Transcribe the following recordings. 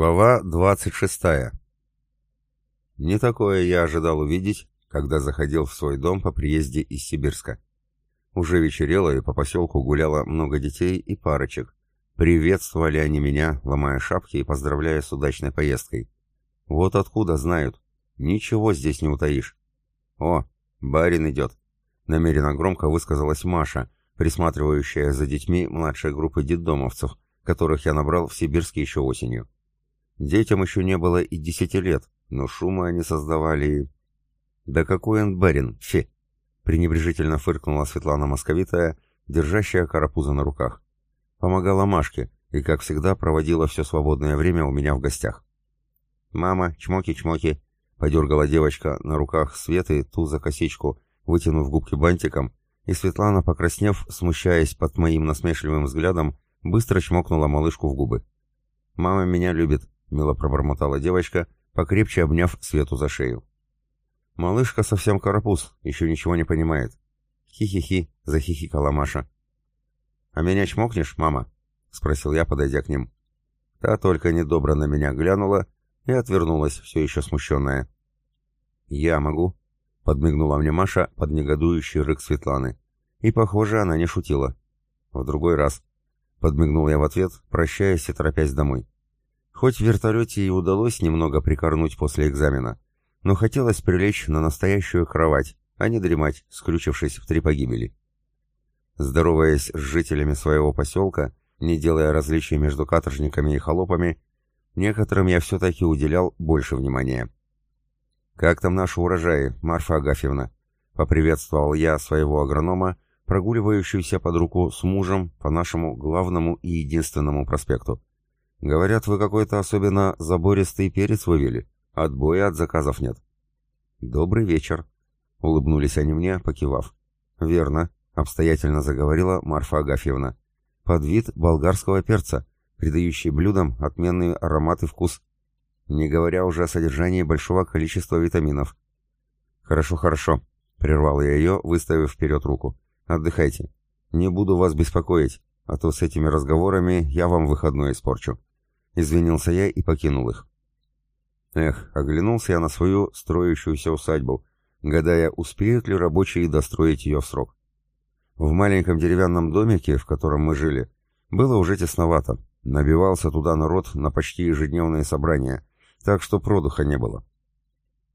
Глава 26. Не такое я ожидал увидеть, когда заходил в свой дом по приезде из Сибирска. Уже вечерело, и по поселку гуляло много детей и парочек. Приветствовали они меня, ломая шапки и поздравляя с удачной поездкой. Вот откуда знают. Ничего здесь не утаишь. О, барин идет. Намеренно громко высказалась Маша, присматривающая за детьми младшей группы детдомовцев, которых я набрал в Сибирске еще осенью. Детям еще не было и десяти лет, но шума они создавали... «Да какой он барин, фе!» пренебрежительно фыркнула Светлана Московитая, держащая карапуза на руках. Помогала Машке и, как всегда, проводила все свободное время у меня в гостях. «Мама, чмоки-чмоки!» — подергала девочка на руках Светы ту за косичку, вытянув губки бантиком, и Светлана, покраснев, смущаясь под моим насмешливым взглядом, быстро чмокнула малышку в губы. «Мама меня любит», — мило пробормотала девочка, покрепче обняв Свету за шею. «Малышка совсем карапуз, еще ничего не понимает». «Хи-хи-хи», — захихикала Маша. «А меня чмокнешь, мама?» — спросил я, подойдя к ним. Та только недобро на меня глянула и отвернулась, все еще смущенная. «Я могу?» — подмигнула мне Маша под негодующий рык Светланы. И, похоже, она не шутила. «В другой раз», — подмигнул я в ответ, прощаясь и торопясь домой. Хоть в вертолете и удалось немного прикорнуть после экзамена, но хотелось прилечь на настоящую кровать, а не дремать, скрючившись в три погибели. Здороваясь с жителями своего поселка, не делая различий между каторжниками и холопами, некоторым я все-таки уделял больше внимания. «Как там наши урожаи, Марфа Агафьевна?» — поприветствовал я своего агронома, прогуливающуюся под руку с мужем по нашему главному и единственному проспекту. Говорят, вы какой-то особенно забористый перец вывели. Отбоя от заказов нет. Добрый вечер. Улыбнулись они мне, покивав. Верно, обстоятельно заговорила Марфа Агафьевна. Под вид болгарского перца, придающий блюдам отменный аромат и вкус. Не говоря уже о содержании большого количества витаминов. Хорошо, хорошо, прервал я ее, выставив вперед руку. Отдыхайте. Не буду вас беспокоить, а то с этими разговорами я вам выходной испорчу. Извинился я и покинул их. Эх, оглянулся я на свою строящуюся усадьбу, гадая, успеют ли рабочие достроить ее в срок. В маленьком деревянном домике, в котором мы жили, было уже тесновато. Набивался туда народ на почти ежедневные собрания, так что продуха не было.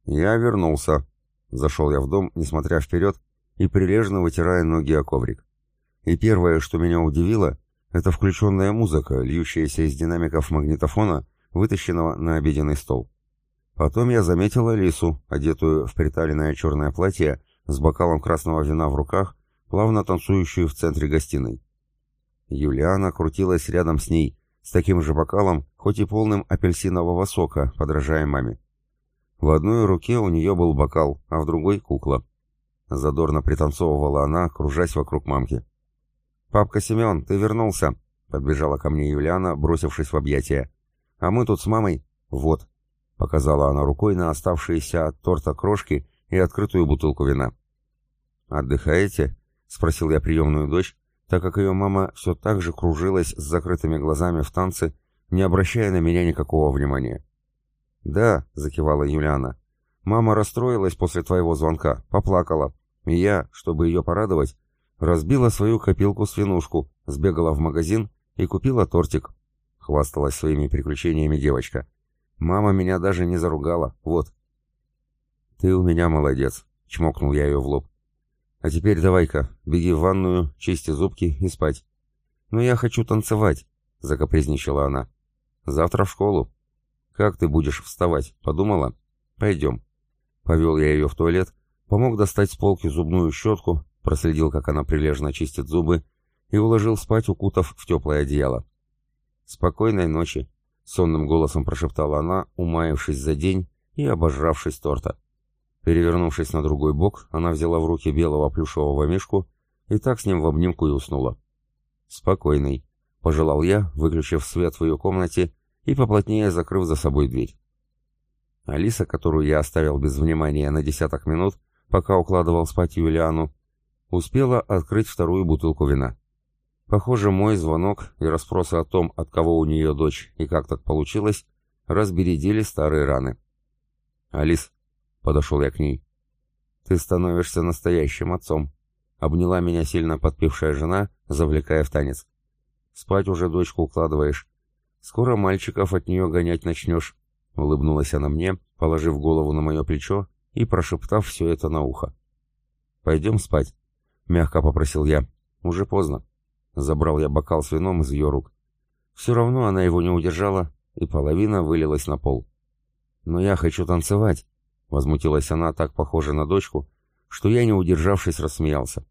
Я вернулся. Зашел я в дом, несмотря вперед, и прилежно вытирая ноги о коврик. И первое, что меня удивило, это включенная музыка, льющаяся из динамиков магнитофона, вытащенного на обеденный стол. Потом я заметил Алису, одетую в приталенное черное платье, с бокалом красного вина в руках, плавно танцующую в центре гостиной. Юлиана крутилась рядом с ней, с таким же бокалом, хоть и полным апельсинового сока, подражая маме. В одной руке у нее был бокал, а в другой — кукла. Задорно пританцовывала она, кружась вокруг мамки. «Папка Семен, ты вернулся!» — подбежала ко мне Юлиана, бросившись в объятия. «А мы тут с мамой...» «Вот», — показала она рукой на оставшиеся от торта крошки и открытую бутылку вина. «Отдыхаете?» — спросил я приемную дочь, так как ее мама все так же кружилась с закрытыми глазами в танце, не обращая на меня никакого внимания. «Да», — закивала Юлиана. «Мама расстроилась после твоего звонка, поплакала, и я, чтобы ее порадовать, Разбила свою копилку-свинушку, сбегала в магазин и купила тортик. Хвасталась своими приключениями девочка. Мама меня даже не заругала, вот. Ты у меня молодец, чмокнул я ее в лоб. А теперь давай-ка, беги в ванную, чисти зубки и спать. Но я хочу танцевать, закапризничала она. Завтра в школу. Как ты будешь вставать, подумала? Пойдем. Повел я ее в туалет, помог достать с полки зубную щетку, проследил, как она прилежно чистит зубы, и уложил спать, укутав в теплое одеяло. «Спокойной ночи», — сонным голосом прошептала она, умаявшись за день и обожравшись торта. Перевернувшись на другой бок, она взяла в руки белого плюшевого мишку и так с ним в обнимку и уснула. «Спокойный», — пожелал я, выключив свет в ее комнате и поплотнее закрыв за собой дверь. Алиса, которую я оставил без внимания на десяток минут, пока укладывал спать Юлиану, успела открыть вторую бутылку вина. Похоже, мой звонок и расспросы о том, от кого у нее дочь и как так получилось, разбередили старые раны. «Алис», — подошел я к ней, — «ты становишься настоящим отцом», — обняла меня сильно подпевшая жена, завлекая в танец. «Спать уже дочку укладываешь. Скоро мальчиков от нее гонять начнешь», — улыбнулась она мне, положив голову на мое плечо и прошептав все это на ухо. «Пойдем спать», — мягко попросил я. «Уже поздно». Забрал я бокал с вином из ее рук. Все равно она его не удержала, и половина вылилась на пол. «Но я хочу танцевать», — возмутилась она, так похожа на дочку, что я, не удержавшись, рассмеялся.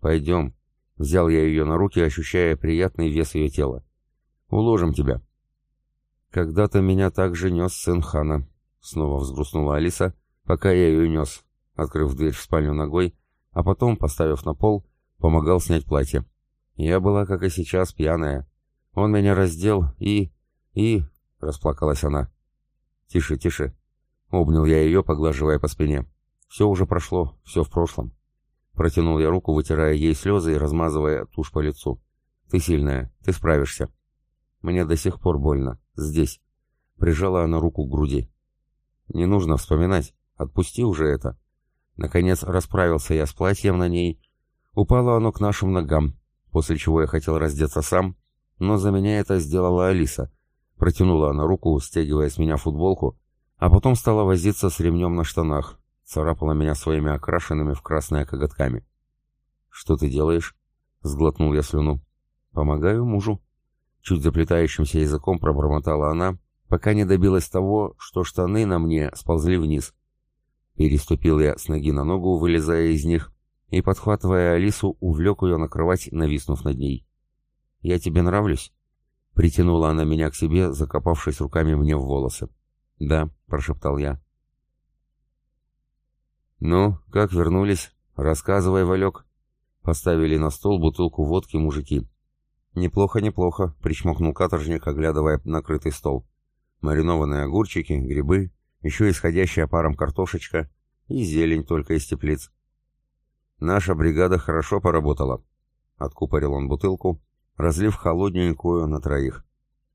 «Пойдем», — взял я ее на руки, ощущая приятный вес ее тела. «Уложим тебя». «Когда-то меня также нес сын хана», — снова взгрустнула Алиса, пока я ее нес, открыв дверь в спальню ногой, а потом, поставив на пол, помогал снять платье. Я была, как и сейчас, пьяная. Он меня раздел и... и... — расплакалась она. «Тише, тише!» — обнял я ее, поглаживая по спине. «Все уже прошло, все в прошлом». Протянул я руку, вытирая ей слезы и размазывая тушь по лицу. «Ты сильная, ты справишься». «Мне до сих пор больно. Здесь». Прижала она руку к груди. «Не нужно вспоминать. Отпусти уже это». Наконец расправился я с платьем на ней. Упало оно к нашим ногам, после чего я хотел раздеться сам, но за меня это сделала Алиса, Протянула она руку, стягивая с меня футболку, а потом стала возиться с ремнем на штанах, царапала меня своими окрашенными в красные коготками. «Что ты делаешь?» — сглотнул я слюну. «Помогаю мужу». Чуть заплетающимся языком пробормотала она, пока не добилась того, что штаны на мне сползли вниз. Переступил я с ноги на ногу, вылезая из них, и, подхватывая Алису, увлек ее на кровать, нависнув над ней. «Я тебе нравлюсь?» Притянула она меня к себе, закопавшись руками мне в волосы. «Да», — прошептал я. «Ну, как вернулись? Рассказывай, Валек». Поставили на стол бутылку водки мужики. «Неплохо, неплохо», — причмокнул каторжник, оглядывая накрытый стол. «Маринованные огурчики, грибы, еще исходящая паром картошечка и зелень только из теплиц». «Наша бригада хорошо поработала», — откупорил он бутылку, разлив холодненькую на троих.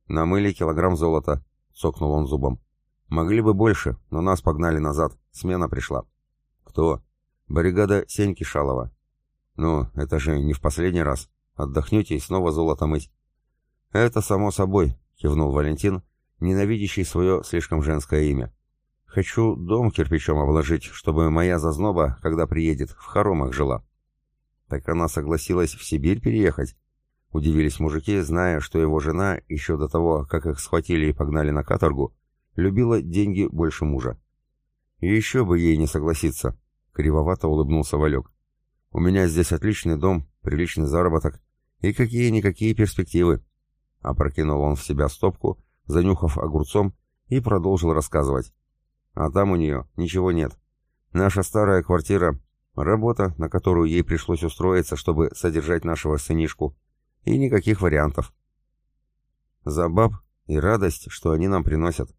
«Намыли килограмм золота», — цокнул он зубом. «Могли бы больше, но нас погнали назад. Смена пришла». «Кто?» «Бригада Сеньки Шалова». «Ну, это же не в последний раз. Отдохнете и снова золото мыть». «Это само собой», — кивнул Валентин, ненавидящий свое слишком женское имя. «Хочу дом кирпичом обложить, чтобы моя зазноба, когда приедет, в хоромах жила». «Так она согласилась в Сибирь переехать?» Удивились мужики, зная, что его жена, еще до того, как их схватили и погнали на каторгу, любила деньги больше мужа. «Еще бы ей не согласиться», — кривовато улыбнулся Валек. «У меня здесь отличный дом, приличный заработок и какие-никакие перспективы». Опрокинул он в себя стопку, занюхав огурцом, и продолжил рассказывать. «А там у нее ничего нет. Наша старая квартира, работа, на которую ей пришлось устроиться, чтобы содержать нашего сынишку, и никаких вариантов. За баб и радость, что они нам приносят,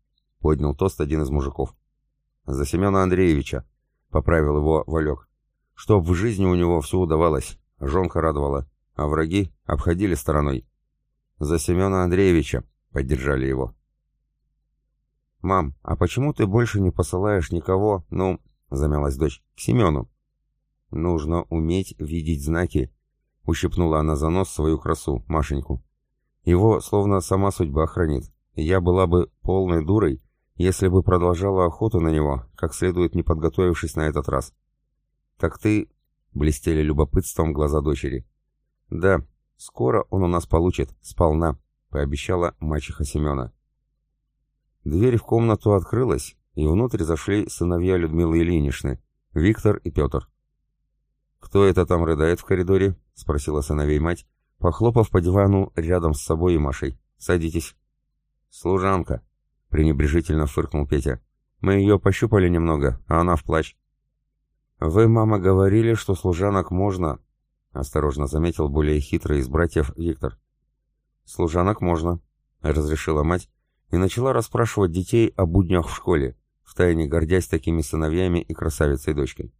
поднял тост один из мужиков. За Семена Андреевича, поправил его Валек. Чтоб в жизни у него все удавалось, жонка радовала, а враги обходили стороной. За Семена Андреевича, поддержали его. «Мам, а почему ты больше не посылаешь никого, ну, — замялась дочь, — к Семену?» «Нужно уметь видеть знаки Ущипнула она за нос свою красу, Машеньку. Его словно сама судьба хранит. Я была бы полной дурой, если бы продолжала охоту на него, как следует не подготовившись на этот раз. «Так ты...» — блестели любопытством глаза дочери. «Да, скоро он у нас получит, сполна», — пообещала мачеха Семена. Дверь в комнату открылась, и внутрь зашли сыновья Людмилы Ильиничны, Виктор и Петр. «Кто это там рыдает в коридоре?» — спросила сыновей мать, похлопав по дивану рядом с собой и Машей. «Садитесь». «Служанка», — пренебрежительно фыркнул Петя. «Мы ее пощупали немного, а она в плач». «Вы, мама, говорили, что служанок можно...» — осторожно заметил более хитрый из братьев Виктор. «Служанок можно», — разрешила мать, и начала расспрашивать детей о буднях в школе, втайне гордясь такими сыновьями и красавицей дочкой.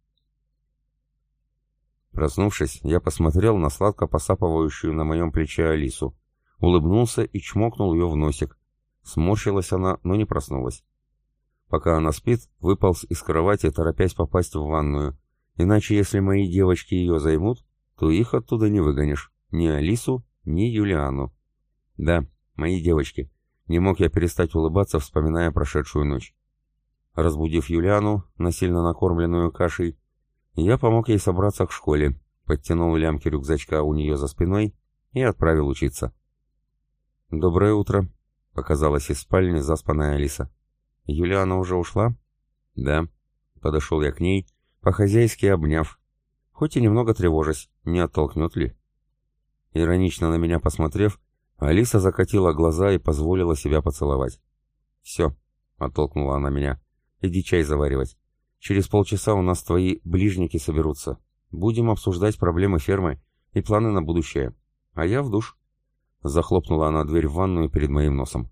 Проснувшись, я посмотрел на сладко посапывающую на моем плече Алису, улыбнулся и чмокнул ее в носик. Сморщилась она, но не проснулась. Пока она спит, выполз из кровати, торопясь попасть в ванную. Иначе, если мои девочки ее займут, то их оттуда не выгонишь. Ни Алису, ни Юлиану. Да, мои девочки. Не мог я перестать улыбаться, вспоминая прошедшую ночь. Разбудив Юлиану, насильно накормленную кашей, я помог ей собраться к школе, подтянул лямки рюкзачка у нее за спиной и отправил учиться. «Доброе утро», — показалась из спальни заспанная Алиса. «Юлиана уже ушла?» «Да». Подошел я к ней, по-хозяйски обняв, хоть и немного тревожась, не оттолкнет ли. Иронично на меня посмотрев, Алиса закатила глаза и позволила себя поцеловать. «Все», — оттолкнула она меня, — «иди чай заваривать. Через полчаса у нас твои ближники соберутся. Будем обсуждать проблемы фермы и планы на будущее. А я в душ». Захлопнула она дверь в ванную перед моим носом.